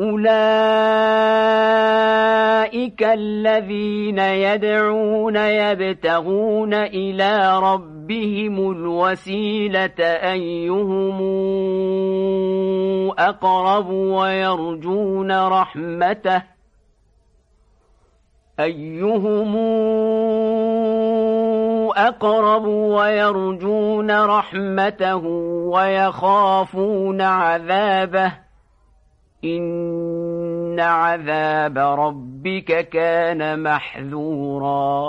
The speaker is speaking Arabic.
أولئك الذين يدعون يبتغون إلى ربهم الوسيلة أيهم أقرب ويرجون رحمته أيهم أقرب ويرجون رحمته ويخافون عذابه إن عذاب ربك كان محذوراً